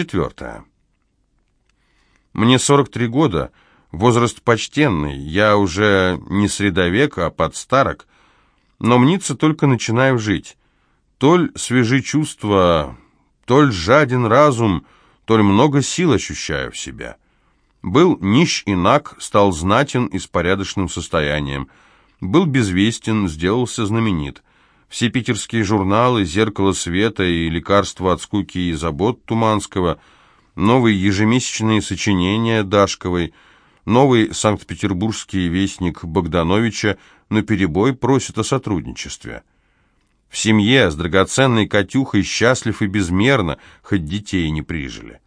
Четвертое. Мне 43 года, возраст почтенный, я уже не средовек, а подстарок, но мнится только начинаю жить. Толь свежи чувства, толь жаден разум, толь много сил ощущаю в себя. Был нищ и наг, стал знатен и с порядочным состоянием. Был безвестен, сделался знаменит. Все питерские журналы, «Зеркало света» и «Лекарство от скуки и забот» Туманского, новые ежемесячные сочинения Дашковой, новый Санкт-Петербургский вестник Богдановича на перебой просит о сотрудничестве. В семье с драгоценной Катюхой счастлив и безмерно, хоть детей не прижили.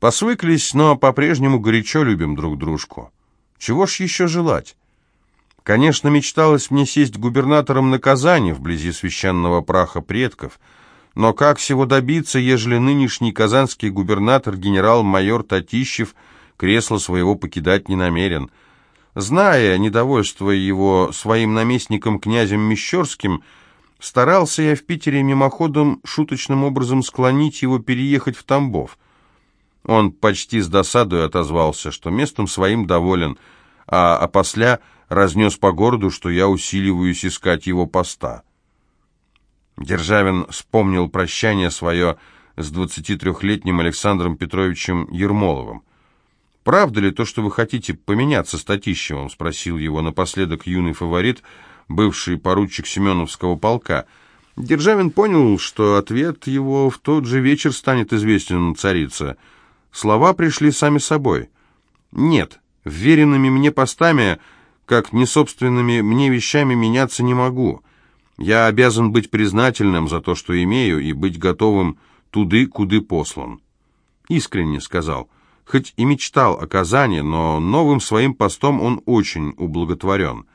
Посвыклись, но по-прежнему горячо любим друг дружку. Чего ж еще желать? Конечно, мечталось мне сесть губернатором на Казани, вблизи священного праха предков, но как всего добиться, ежели нынешний казанский губернатор генерал-майор Татищев кресло своего покидать не намерен? Зная недовольство его своим наместником князем Мещерским, старался я в Питере мимоходом шуточным образом склонить его переехать в Тамбов. Он почти с досадой отозвался, что местом своим доволен, а опосля разнес по городу, что я усиливаюсь искать его поста. Державин вспомнил прощание свое с 23-летним Александром Петровичем Ермоловым. «Правда ли то, что вы хотите поменяться с Татищевым?» — спросил его напоследок юный фаворит, бывший поручик Семеновского полка. Державин понял, что ответ его в тот же вечер станет известен царице. Слова пришли сами собой. «Нет, веренными мне постами как несобственными мне вещами меняться не могу. Я обязан быть признательным за то, что имею, и быть готовым туды, куды послан. Искренне сказал, хоть и мечтал о Казани, но новым своим постом он очень ублаготворен.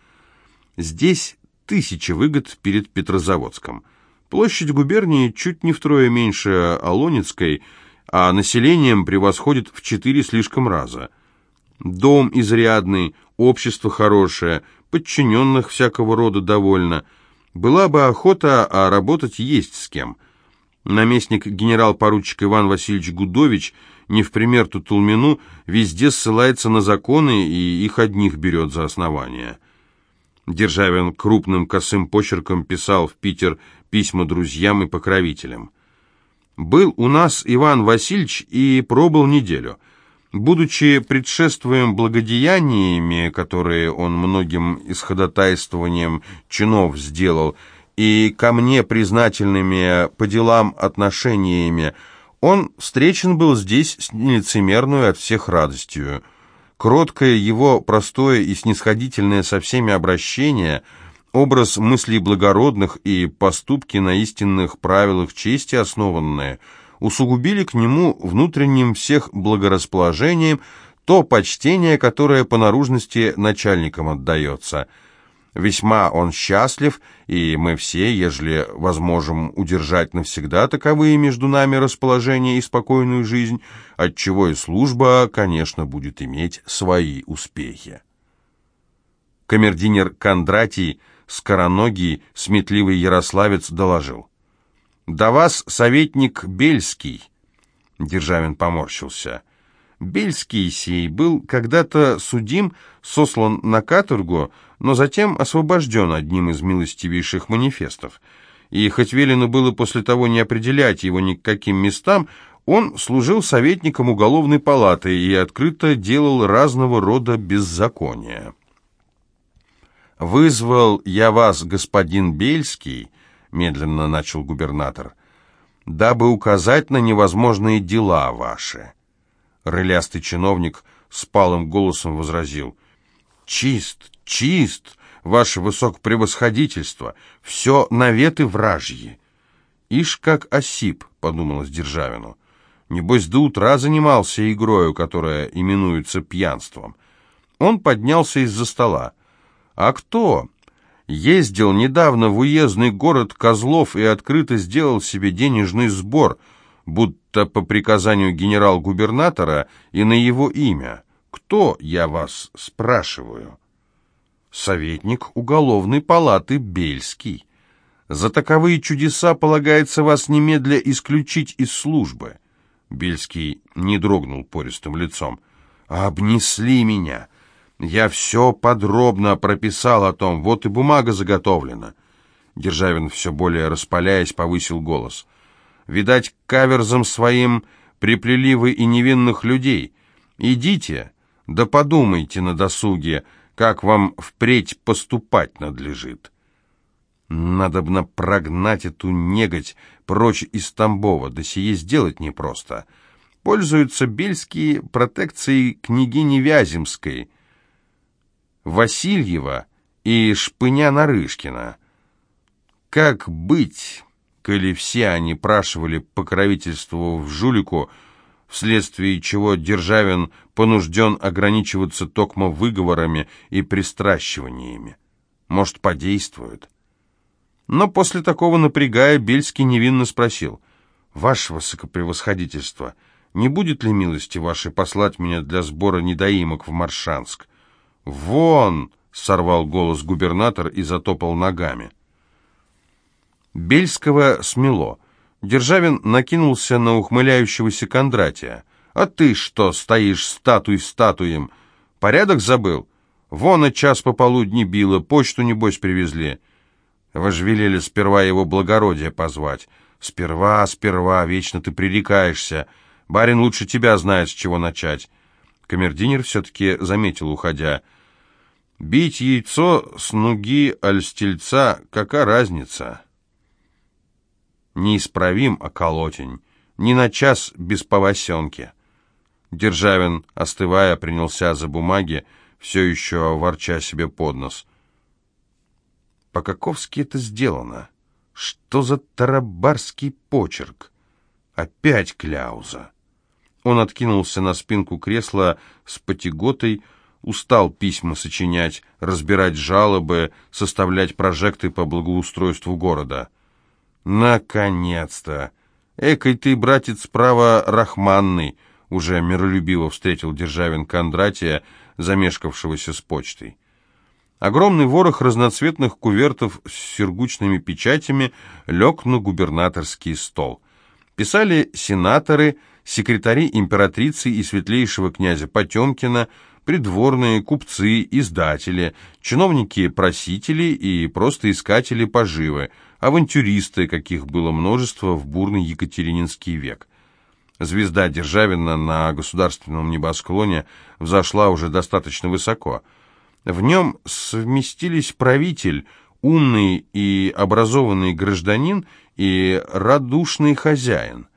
Здесь тысячи выгод перед Петрозаводском. Площадь губернии чуть не втрое меньше Алонецкой, а населением превосходит в четыре слишком раза. Дом изрядный, общество хорошее, подчиненных всякого рода довольно. Была бы охота, а работать есть с кем. Наместник генерал-поручик Иван Васильевич Гудович, не в пример Тутулмину, везде ссылается на законы и их одних берет за основание. Державин крупным косым почерком писал в Питер письма друзьям и покровителям. «Был у нас Иван Васильевич и пробыл неделю». Будучи предшествуем благодеяниями, которые он многим исходотайствованием чинов сделал, и ко мне признательными по делам отношениями, он встречен был здесь с нелицемерную от всех радостью. Кроткое его простое и снисходительное со всеми обращение, образ мыслей благородных и поступки на истинных правилах чести основанные – усугубили к нему внутренним всех благорасположением то почтение, которое по наружности начальникам отдается. Весьма он счастлив, и мы все, ежели возможем удержать навсегда таковые между нами расположения и спокойную жизнь, отчего и служба, конечно, будет иметь свои успехи. Камердинер Кондратий, скороногий, сметливый ярославец доложил. «До вас советник Бельский», — Державин поморщился. Бельский сей был когда-то судим, сослан на каторгу, но затем освобожден одним из милостивейших манифестов. И хоть велено было после того не определять его ни к каким местам, он служил советником уголовной палаты и открыто делал разного рода беззакония. «Вызвал я вас, господин Бельский», медленно начал губернатор, дабы указать на невозможные дела ваши. Рылястый чиновник с палым голосом возразил, «Чист, чист, ваше высокопревосходительство, все наветы вражьи». «Ишь, как осип», — подумалось Державину. «Небось, до утра занимался игрою, которая именуется пьянством». Он поднялся из-за стола. «А кто?» Ездил недавно в уездный город Козлов и открыто сделал себе денежный сбор, будто по приказанию генерал-губернатора и на его имя. Кто, я вас спрашиваю? Советник уголовной палаты Бельский. За таковые чудеса полагается вас немедля исключить из службы. Бельский не дрогнул пористым лицом. «Обнесли меня. Я все подробно прописал о том. Вот и бумага заготовлена». Державин, все более распаляясь, повысил голос. «Видать, каверзом своим приплели вы и невинных людей. Идите, да подумайте на досуге, как вам впредь поступать надлежит». Надобно прогнать эту негодь прочь из Тамбова, да сие сделать непросто. Пользуются бельские протекцией княгини Вяземской, Васильева и Шпыня-Нарышкина. Как быть, коли все они прашивали покровительство в жулику, вследствие чего Державин понужден ограничиваться токмо выговорами и пристращиваниями? Может, подействует? Но после такого напрягая Бельский невинно спросил, «Ваше высокопревосходительство, не будет ли милости вашей послать меня для сбора недоимок в Маршанск?» «Вон!» — сорвал голос губернатор и затопал ногами. Бельского смело. Державин накинулся на ухмыляющегося Кондратия. «А ты что стоишь статуй статуем? Порядок забыл? Вон и час пополудни било, почту, небось, привезли». Вы же велели сперва его благородие позвать. Сперва, сперва, вечно ты пререкаешься. Барин лучше тебя знает, с чего начать. Камердинер все-таки заметил, уходя. Бить яйцо с нуги альстельца, какая разница? Неисправим околотень, ни на час без повосенки. Державин, остывая, принялся за бумаги, все еще ворча себе под нос — по-каковски это сделано? Что за тарабарский почерк? Опять кляуза. Он откинулся на спинку кресла с потяготой, устал письма сочинять, разбирать жалобы, составлять прожекты по благоустройству города. Наконец-то! Экой ты, братец, справа рахманный, уже миролюбиво встретил Державин Кондратия, замешкавшегося с почтой. Огромный ворох разноцветных кувертов с сергучными печатями лег на губернаторский стол. Писали сенаторы, секретари императрицы и светлейшего князя Потемкина, придворные, купцы, издатели, чиновники-просители и просто искатели поживы, авантюристы, каких было множество в бурный Екатерининский век. Звезда Державина на государственном небосклоне взошла уже достаточно высоко – в нем совместились правитель, умный и образованный гражданин и радушный хозяин.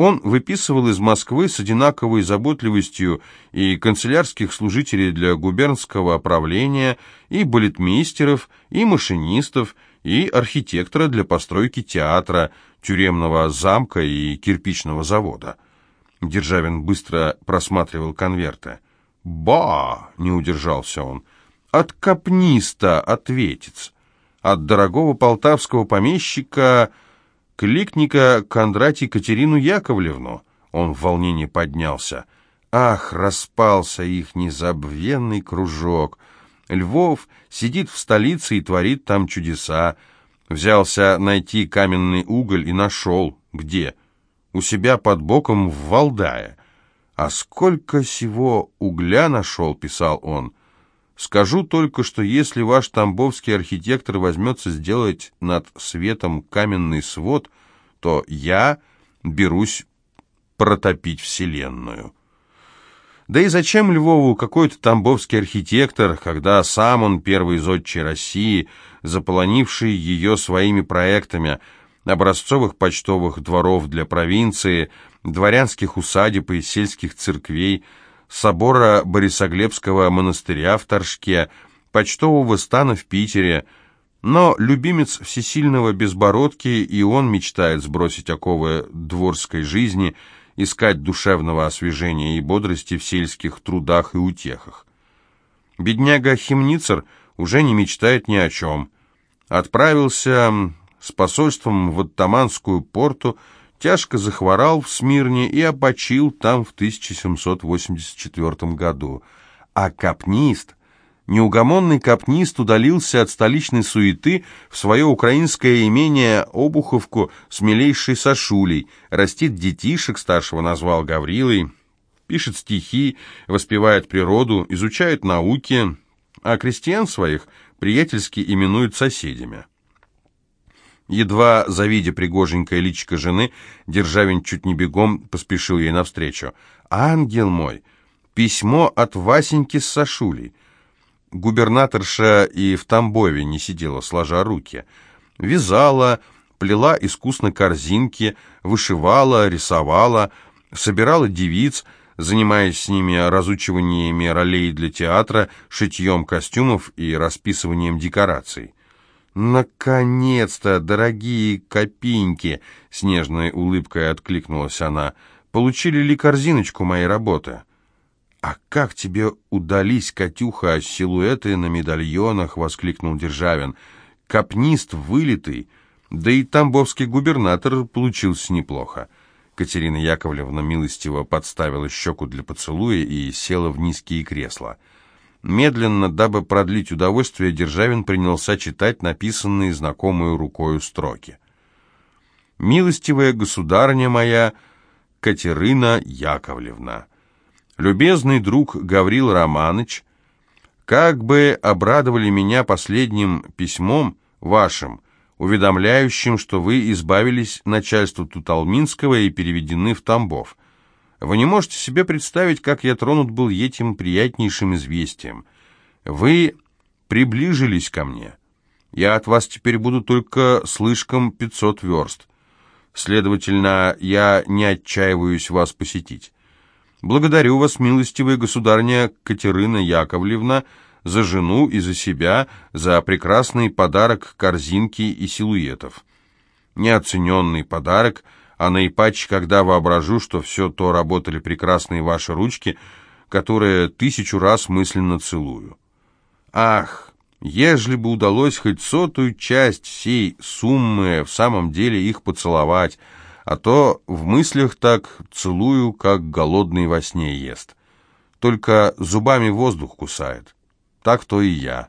Он выписывал из Москвы с одинаковой заботливостью и канцелярских служителей для губернского правления, и балетмейстеров, и машинистов, и архитектора для постройки театра, тюремного замка и кирпичного завода. Державин быстро просматривал конверты. «Ба!» — не удержался он — от капниста ответец, от дорогого полтавского помещика кликника Кондратий Катерину Яковлевну. Он в волнении поднялся. Ах, распался их незабвенный кружок. Львов сидит в столице и творит там чудеса. Взялся найти каменный уголь и нашел. Где? У себя под боком в Валдае. А сколько всего угля нашел, писал он. Скажу только, что если ваш тамбовский архитектор возьмется сделать над светом каменный свод, то я берусь протопить Вселенную. Да и зачем Львову какой-то тамбовский архитектор, когда сам он первый из отчей России, заполонивший ее своими проектами образцовых почтовых дворов для провинции, дворянских усадеб и сельских церквей, собора Борисоглебского монастыря в Торжке, почтового стана в Питере. Но любимец всесильного Безбородки, и он мечтает сбросить оковы дворской жизни, искать душевного освежения и бодрости в сельских трудах и утехах. Бедняга Химницер уже не мечтает ни о чем. Отправился с посольством в Оттаманскую порту, тяжко захворал в Смирне и опочил там в 1784 году. А капнист Неугомонный капнист удалился от столичной суеты в свое украинское имение Обуховку с милейшей Сашулей, растит детишек, старшего назвал Гаврилой, пишет стихи, воспевает природу, изучает науки, а крестьян своих приятельски именует соседями. Едва завидя пригоженькое личико жены, Державин чуть не бегом поспешил ей навстречу. «Ангел мой! Письмо от Васеньки с Сашулей!» Губернаторша и в Тамбове не сидела, сложа руки. Вязала, плела искусно корзинки, вышивала, рисовала, собирала девиц, занимаясь с ними разучиваниями ролей для театра, шитьем костюмов и расписыванием декораций. «Наконец-то, дорогие копинки!» — с нежной улыбкой откликнулась она. «Получили ли корзиночку моей работы?» «А как тебе удались, Катюха, силуэты на медальонах?» — воскликнул Державин. «Капнист вылитый, да и тамбовский губернатор получился неплохо». Катерина Яковлевна милостиво подставила щеку для поцелуя и села в низкие кресла. Медленно, дабы продлить удовольствие, Державин принялся читать написанные знакомую рукою строки. «Милостивая государня моя, Катерина Яковлевна, любезный друг Гаврил Романыч, как бы обрадовали меня последним письмом вашим, уведомляющим, что вы избавились начальству Туталминского и переведены в Тамбов. Вы не можете себе представить, как я тронут был этим приятнейшим известием. Вы приближились ко мне. Я от вас теперь буду только слишком 500 верст. Следовательно, я не отчаиваюсь вас посетить. Благодарю вас, милостивая государня Катерина Яковлевна, за жену и за себя, за прекрасный подарок корзинки и силуэтов. Неоцененный подарок — а наипаче, когда воображу, что все то работали прекрасные ваши ручки, которые тысячу раз мысленно целую. Ах, ежели бы удалось хоть сотую часть всей суммы в самом деле их поцеловать, а то в мыслях так целую, как голодный во сне ест. Только зубами воздух кусает. Так то и я.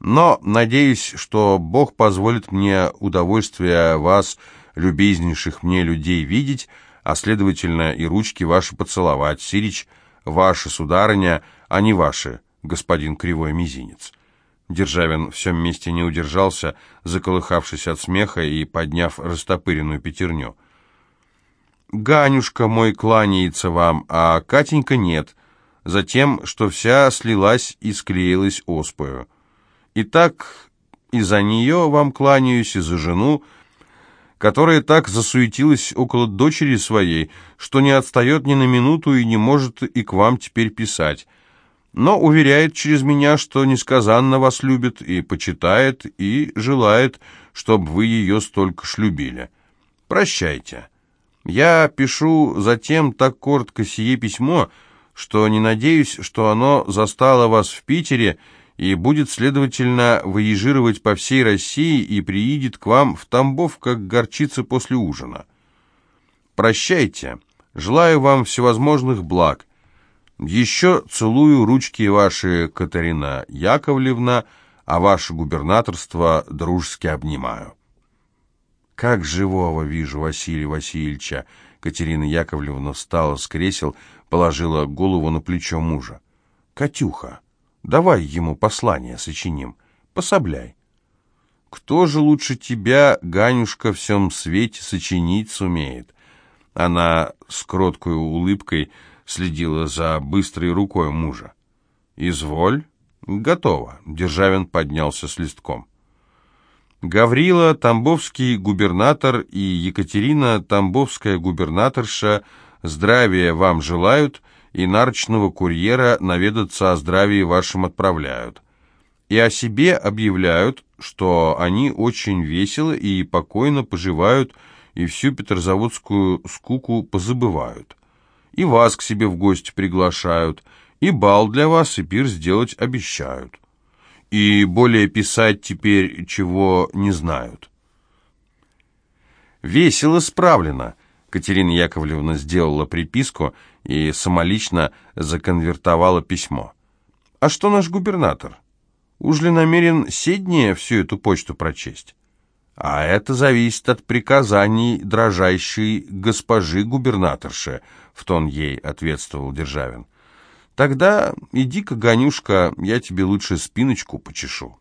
Но надеюсь, что Бог позволит мне удовольствие вас любезнейших мне людей видеть, а, следовательно, и ручки ваши поцеловать. Сирич, ваши, сударыня, а не ваши, господин Кривой Мизинец». Державин в всем месте не удержался, заколыхавшись от смеха и подняв растопыренную пятерню. «Ганюшка мой кланяется вам, а Катенька нет, за тем, что вся слилась и склеилась оспою. И так и за нее вам кланяюсь, и за жену, которая так засуетилась около дочери своей, что не отстает ни на минуту и не может и к вам теперь писать, но уверяет через меня, что несказанно вас любит и почитает, и желает, чтобы вы ее столько ж любили. Прощайте. Я пишу затем так коротко сие письмо, что не надеюсь, что оно застало вас в Питере, и будет, следовательно, выезжировать по всей России и приедет к вам в Тамбов, как горчица после ужина. Прощайте. Желаю вам всевозможных благ. Еще целую ручки ваши, Катарина Яковлевна, а ваше губернаторство дружески обнимаю. Как живого вижу Василия Васильевича. Катерина Яковлевна встала с кресел, положила голову на плечо мужа. «Катюха, Давай ему послание сочиним. Пособляй. Кто же лучше тебя, Ганюшка, в всем свете сочинить сумеет? Она с кроткой улыбкой следила за быстрой рукой мужа. «Изволь». «Готово». Державин поднялся с листком. Гаврила, тамбовский губернатор и Екатерина, тамбовская губернаторша, здравия вам желают и нарочного курьера наведаться о здравии вашем отправляют. И о себе объявляют, что они очень весело и покойно поживают и всю петрозаводскую скуку позабывают. И вас к себе в гости приглашают, и бал для вас и пир сделать обещают. И более писать теперь чего не знают. Весело справлено. Катерина Яковлевна сделала приписку и самолично законвертовала письмо. А что наш губернатор? Уж ли намерен седнее всю эту почту прочесть? А это зависит от приказаний дрожайшей госпожи губернаторши, в тон ей ответствовал Державин. Тогда иди-ка, Ганюшка, я тебе лучше спиночку почешу.